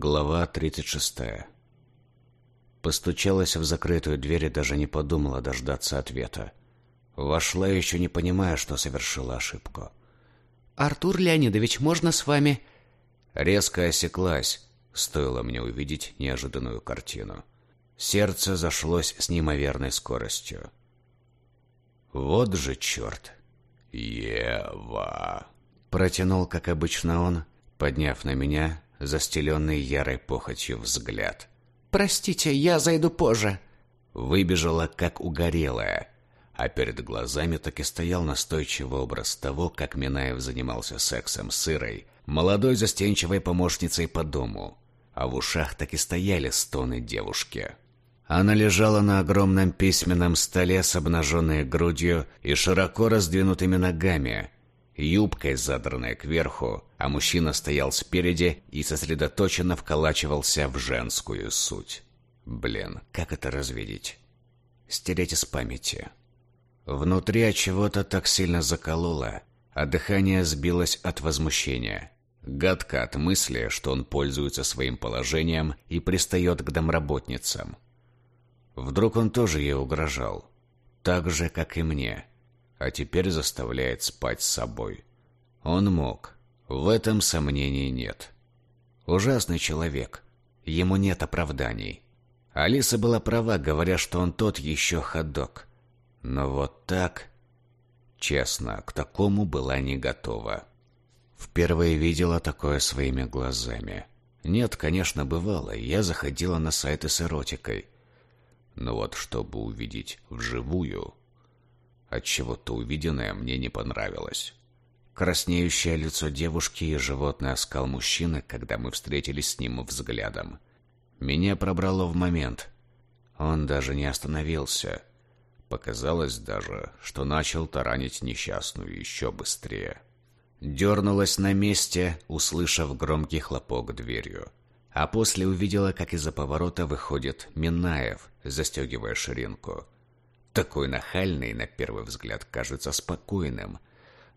Глава 36. Постучалась в закрытую дверь и даже не подумала дождаться ответа. Вошла, еще не понимая, что совершила ошибку. «Артур Леонидович, можно с вами?» Резко осеклась, стоило мне увидеть неожиданную картину. Сердце зашлось с неимоверной скоростью. «Вот же черт!» «Ева!» Протянул, как обычно он, подняв на меня застеленный ярой похотью взгляд. «Простите, я зайду позже». Выбежала, как угорелая, а перед глазами так и стоял настойчивый образ того, как Минаев занимался сексом с Ирой, молодой застенчивой помощницей по дому, а в ушах так и стояли стоны девушки. Она лежала на огромном письменном столе с обнаженной грудью и широко раздвинутыми ногами, юбкой задранной кверху, а мужчина стоял спереди и сосредоточенно вколачивался в женскую суть. Блин, как это развидеть? Стереть из памяти. Внутри от чего-то так сильно закололо, а дыхание сбилось от возмущения. Гадко от мысли, что он пользуется своим положением и пристает к домработницам. Вдруг он тоже ей угрожал, так же, как и мне а теперь заставляет спать с собой. Он мог. В этом сомнений нет. Ужасный человек. Ему нет оправданий. Алиса была права, говоря, что он тот еще ходок. Но вот так... Честно, к такому была не готова. Впервые видела такое своими глазами. Нет, конечно, бывало, я заходила на сайты с эротикой. Но вот чтобы увидеть вживую, Отчего-то увиденное мне не понравилось. Краснеющее лицо девушки и животный оскал мужчины, когда мы встретились с ним взглядом. Меня пробрало в момент. Он даже не остановился. Показалось даже, что начал таранить несчастную еще быстрее. Дернулась на месте, услышав громкий хлопок дверью. А после увидела, как из-за поворота выходит Минаев, застегивая ширинку. Такой нахальный, на первый взгляд, кажется спокойным,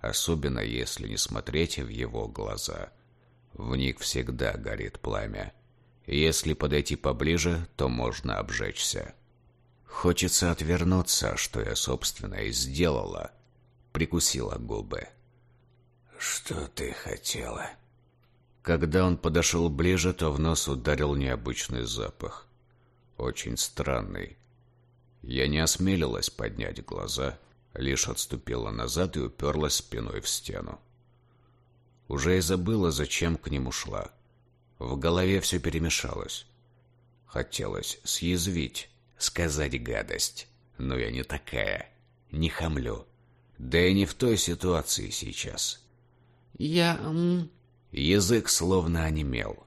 особенно если не смотреть в его глаза. В них всегда горит пламя. Если подойти поближе, то можно обжечься. Хочется отвернуться, что я, собственно, и сделала. Прикусила губы. «Что ты хотела?» Когда он подошел ближе, то в нос ударил необычный запах. Очень странный, я не осмелилась поднять глаза, лишь отступила назад и уперлась спиной в стену. Уже и забыла, зачем к нему шла. В голове все перемешалось. Хотелось съязвить, сказать гадость. Но я не такая, не хамлю. Да и не в той ситуации сейчас. Я... Язык словно онемел.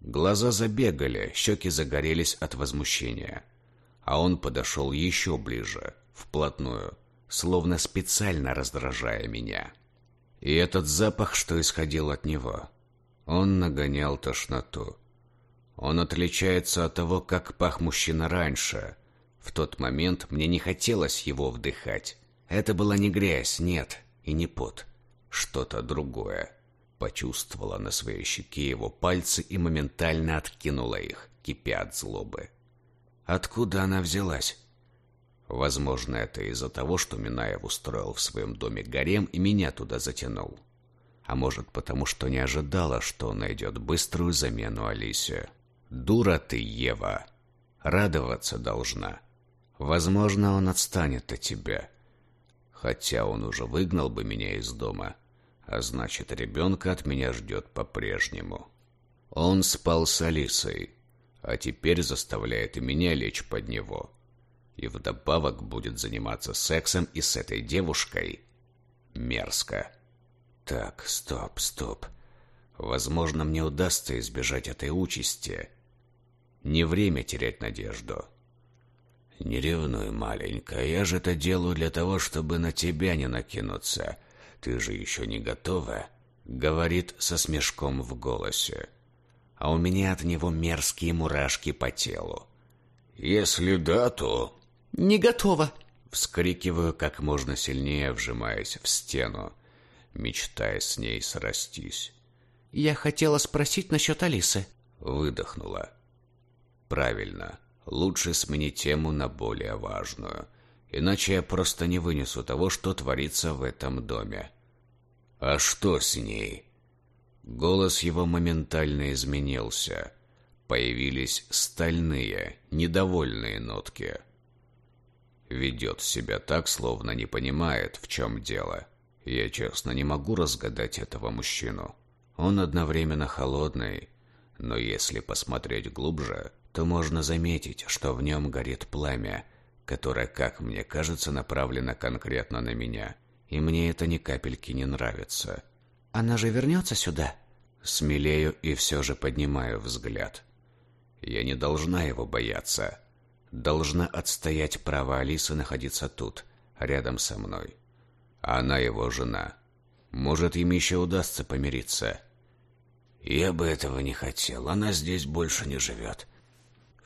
Глаза забегали, щеки загорелись от возмущения а он подошел еще ближе, вплотную, словно специально раздражая меня. И этот запах, что исходил от него, он нагонял тошноту. Он отличается от того, как пах мужчина раньше. В тот момент мне не хотелось его вдыхать. Это была не грязь, нет, и не пот. Что-то другое. Почувствовала на своей щеке его пальцы и моментально откинула их, кипя от злобы. Откуда она взялась? Возможно, это из-за того, что Минаев устроил в своем доме гарем и меня туда затянул. А может, потому что не ожидала, что найдет быструю замену Алисе. Дура ты, Ева. Радоваться должна. Возможно, он отстанет от тебя. Хотя он уже выгнал бы меня из дома. А значит, ребенка от меня ждет по-прежнему. Он спал с Алисой а теперь заставляет и меня лечь под него. И вдобавок будет заниматься сексом и с этой девушкой. Мерзко. Так, стоп, стоп. Возможно, мне удастся избежать этой участи. Не время терять надежду. Не ревнуй, маленькая, я же это делаю для того, чтобы на тебя не накинуться. Ты же еще не готова, говорит со смешком в голосе а у меня от него мерзкие мурашки по телу. Если да, то... Не готова. Вскрикиваю как можно сильнее, вжимаясь в стену, мечтая с ней срастись. Я хотела спросить насчет Алисы. Выдохнула. Правильно. Лучше сменить тему на более важную. Иначе я просто не вынесу того, что творится в этом доме. А что с ней? Голос его моментально изменился. Появились стальные, недовольные нотки. Ведет себя так, словно не понимает, в чем дело. Я честно не могу разгадать этого мужчину. Он одновременно холодный, но если посмотреть глубже, то можно заметить, что в нем горит пламя, которое, как мне кажется, направлено конкретно на меня. И мне это ни капельки не нравится. Она же вернется сюда? Смелею и все же поднимаю взгляд. Я не должна его бояться. Должна отстоять право Алисы находиться тут, рядом со мной. Она его жена. Может, им еще удастся помириться. Я бы этого не хотел. Она здесь больше не живет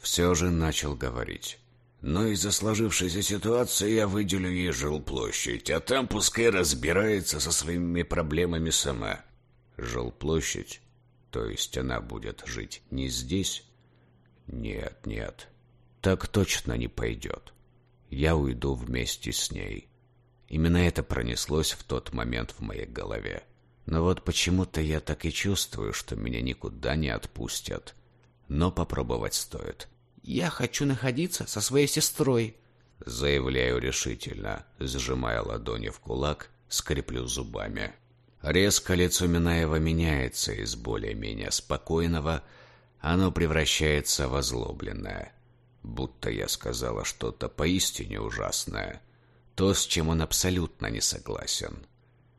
все же начал говорить. Но из-за сложившейся ситуации я выделю ей жилплощадь, а там пускай разбирается со своими проблемами сама. Жилплощадь? То есть она будет жить не здесь? Нет, нет, так точно не пойдет. Я уйду вместе с ней. Именно это пронеслось в тот момент в моей голове. Но вот почему-то я так и чувствую, что меня никуда не отпустят но попробовать стоит. «Я хочу находиться со своей сестрой», — заявляю решительно, сжимая ладони в кулак, скреплю зубами. Резко лицо Минаева меняется из более-менее спокойного, оно превращается в озлобленное. Будто я сказала что-то поистине ужасное, то, с чем он абсолютно не согласен.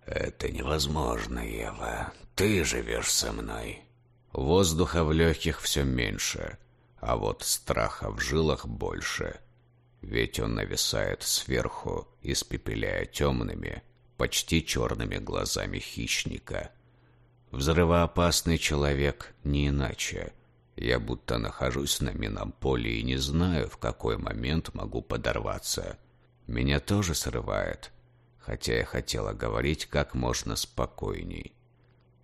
«Это невозможно, Ева. Ты живешь со мной. Воздуха в легких все меньше, а вот страха в жилах больше. Ведь он нависает сверху, испепеляя темными, почти черными глазами хищника. Взрывоопасный человек не иначе. Я будто нахожусь на минном поле и не знаю, в какой момент могу подорваться. Меня тоже срывает, хотя я хотела говорить как можно спокойней.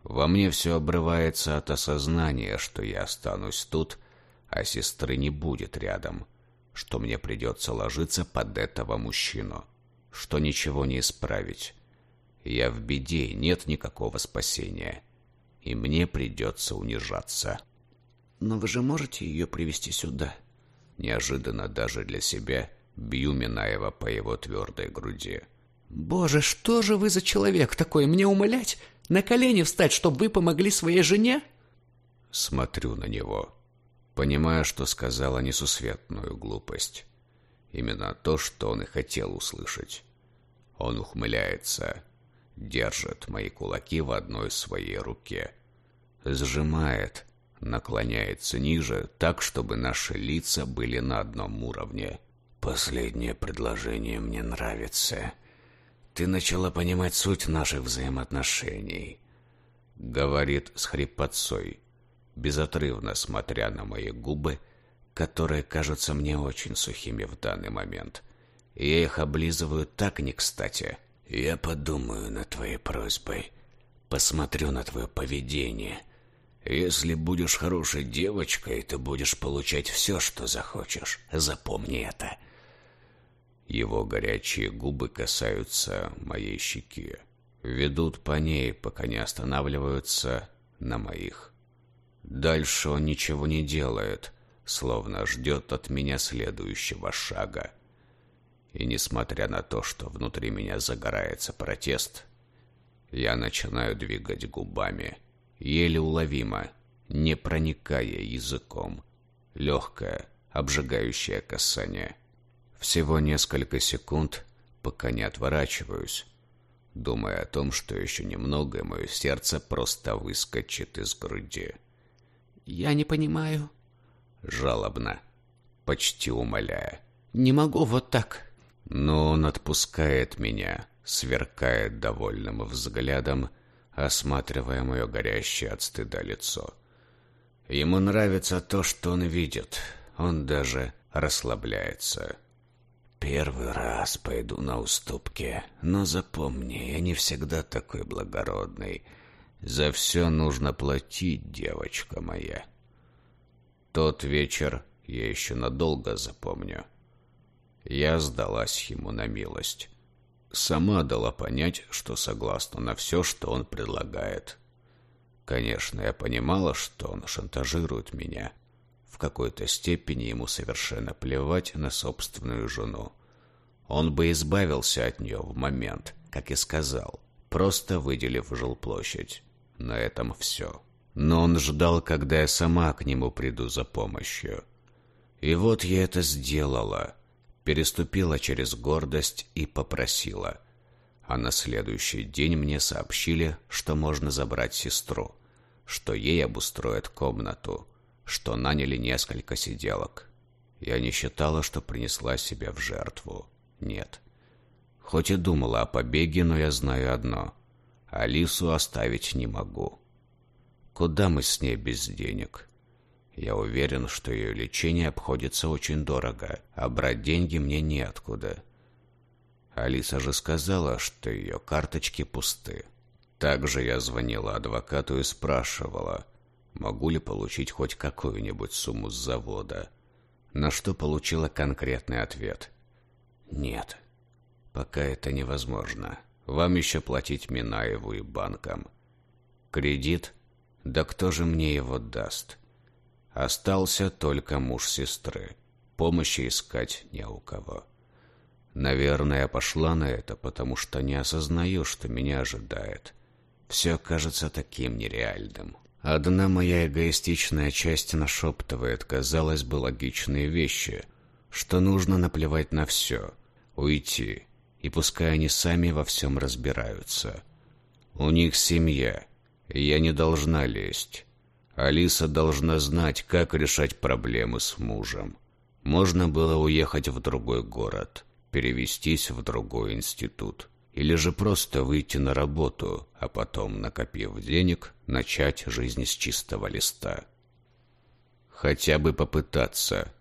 Во мне все обрывается от осознания, что я останусь тут, а сестры не будет рядом, что мне придется ложиться под этого мужчину, что ничего не исправить. Я в беде, нет никакого спасения, и мне придется унижаться. Но вы же можете ее привести сюда? Неожиданно даже для себя бью Минаева по его твердой груди. Боже, что же вы за человек такой, мне умолять? На колени встать, чтобы вы помогли своей жене?» Смотрю на него, понимая, что сказала несусветную глупость. Именно то, что он и хотел услышать. Он ухмыляется, держит мои кулаки в одной своей руке, сжимает, наклоняется ниже, так, чтобы наши лица были на одном уровне. «Последнее предложение мне нравится», ты начала понимать суть наших взаимоотношений, говорит с хрипотцой, безотрывно смотря на мои губы, которые кажутся мне очень сухими в данный момент. Я их облизываю так не кстати. Я подумаю над твоей просьбой, посмотрю на твое поведение. Если будешь хорошей девочкой, ты будешь получать все, что захочешь. Запомни это. Его горячие губы касаются моей щеки, ведут по ней, пока не останавливаются на моих. Дальше он ничего не делает, словно ждет от меня следующего шага. И несмотря на то, что внутри меня загорается протест, я начинаю двигать губами, еле уловимо, не проникая языком. Легкое, обжигающее касание — всего несколько секунд, пока не отворачиваюсь, думая о том, что еще немного, и мое сердце просто выскочит из груди. «Я не понимаю». Жалобно, почти умоляя. «Не могу вот так». Но он отпускает меня, сверкает довольным взглядом, осматривая мое горящее от стыда лицо. Ему нравится то, что он видит. Он даже расслабляется. Первый раз пойду на уступки, но запомни, я не всегда такой благородный. За все нужно платить, девочка моя. Тот вечер я еще надолго запомню. Я сдалась ему на милость. Сама дала понять, что согласна на все, что он предлагает. Конечно, я понимала, что он шантажирует меня. В какой-то степени ему совершенно плевать на собственную жену. Он бы избавился от нее в момент, как и сказал, просто выделив жилплощадь. На этом все. Но он ждал, когда я сама к нему приду за помощью. И вот я это сделала. Переступила через гордость и попросила. А на следующий день мне сообщили, что можно забрать сестру, что ей обустроят комнату, что наняли несколько сиделок. Я не считала, что принесла себя в жертву. Нет. Хоть и думала о побеге, но я знаю одно. Алису оставить не могу. Куда мы с ней без денег? Я уверен, что ее лечение обходится очень дорого, а брать деньги мне неоткуда. Алиса же сказала, что ее карточки пусты. Также я звонила адвокату и спрашивала, могу ли получить хоть какую-нибудь сумму с завода. На что получила конкретный ответ. Нет, пока это невозможно. Вам еще платить Минаеву и банкам. Кредит? Да кто же мне его даст? Остался только муж сестры. Помощи искать не у кого. Наверное, я пошла на это, потому что не осознаю, что меня ожидает. Все кажется таким нереальным. Одна моя эгоистичная часть нашептывает, казалось бы, логичные вещи, что нужно наплевать на все, уйти, и пускай они сами во всем разбираются. У них семья, и я не должна лезть. Алиса должна знать, как решать проблемы с мужем. Можно было уехать в другой город, перевестись в другой институт. Или же просто выйти на работу, а потом, накопив денег, начать жизнь с чистого листа. Хотя бы попытаться.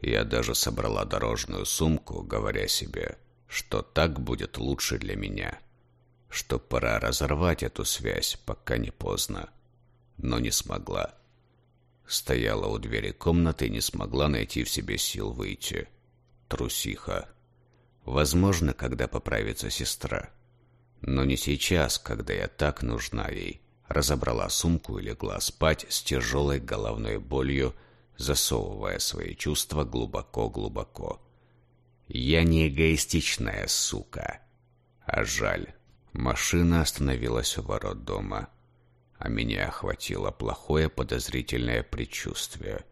Я даже собрала дорожную сумку, говоря себе, что так будет лучше для меня, что пора разорвать эту связь, пока не поздно. Но не смогла. Стояла у двери комнаты и не смогла найти в себе сил выйти. Трусиха. Возможно, когда поправится сестра. Но не сейчас, когда я так нужна ей. Разобрала сумку и легла спать с тяжелой головной болью, засовывая свои чувства глубоко-глубоко. Я не эгоистичная сука. А жаль. Машина остановилась у ворот дома, а меня охватило плохое подозрительное предчувствие.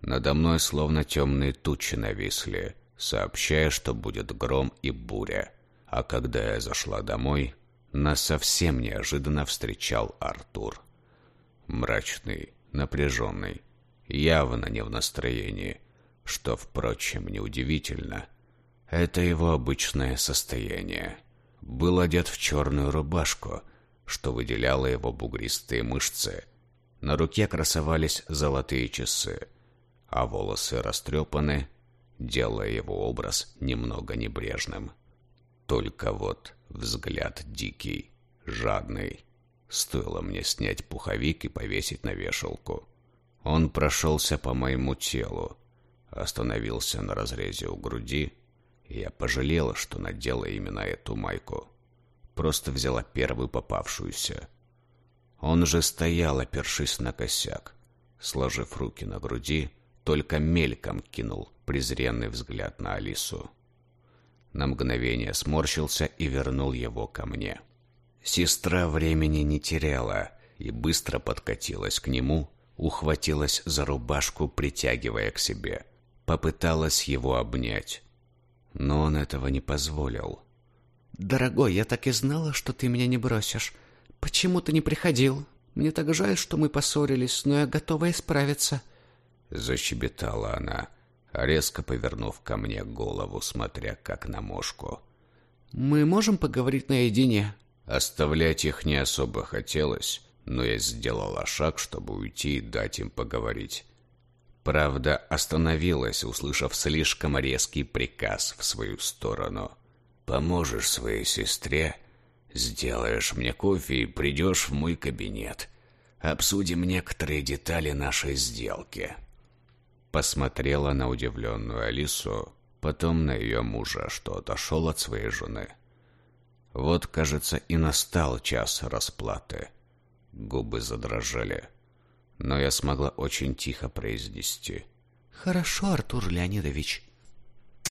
Надо мной словно темные тучи нависли, сообщая, что будет гром и буря. А когда я зашла домой, нас совсем неожиданно встречал Артур. Мрачный, напряженный, явно не в настроении – что, впрочем, неудивительно. Это его обычное состояние. Был одет в черную рубашку, что выделяло его бугристые мышцы. На руке красовались золотые часы, а волосы растрепаны, делая его образ немного небрежным. Только вот взгляд дикий, жадный. Стоило мне снять пуховик и повесить на вешалку. Он прошелся по моему телу, Остановился на разрезе у груди, и я пожалела, что надела именно эту майку. Просто взяла первую попавшуюся. Он же стоял, опершись на косяк, сложив руки на груди, только мельком кинул презренный взгляд на Алису. На мгновение сморщился и вернул его ко мне. Сестра времени не теряла и быстро подкатилась к нему, ухватилась за рубашку, притягивая к себе попыталась его обнять. Но он этого не позволил. «Дорогой, я так и знала, что ты меня не бросишь. Почему ты не приходил? Мне так жаль, что мы поссорились, но я готова исправиться». Защебетала она, резко повернув ко мне голову, смотря как на мошку. «Мы можем поговорить наедине?» Оставлять их не особо хотелось, но я сделала шаг, чтобы уйти и дать им поговорить. Правда, остановилась, услышав слишком резкий приказ в свою сторону. «Поможешь своей сестре, сделаешь мне кофе и придешь в мой кабинет. Обсудим некоторые детали нашей сделки. Посмотрела на удивленную Алису, потом на ее мужа, что отошел от своей жены. Вот, кажется, и настал час расплаты. Губы задрожали, но я смогла очень тихо произнести. «Хорошо, Артур Леонидович,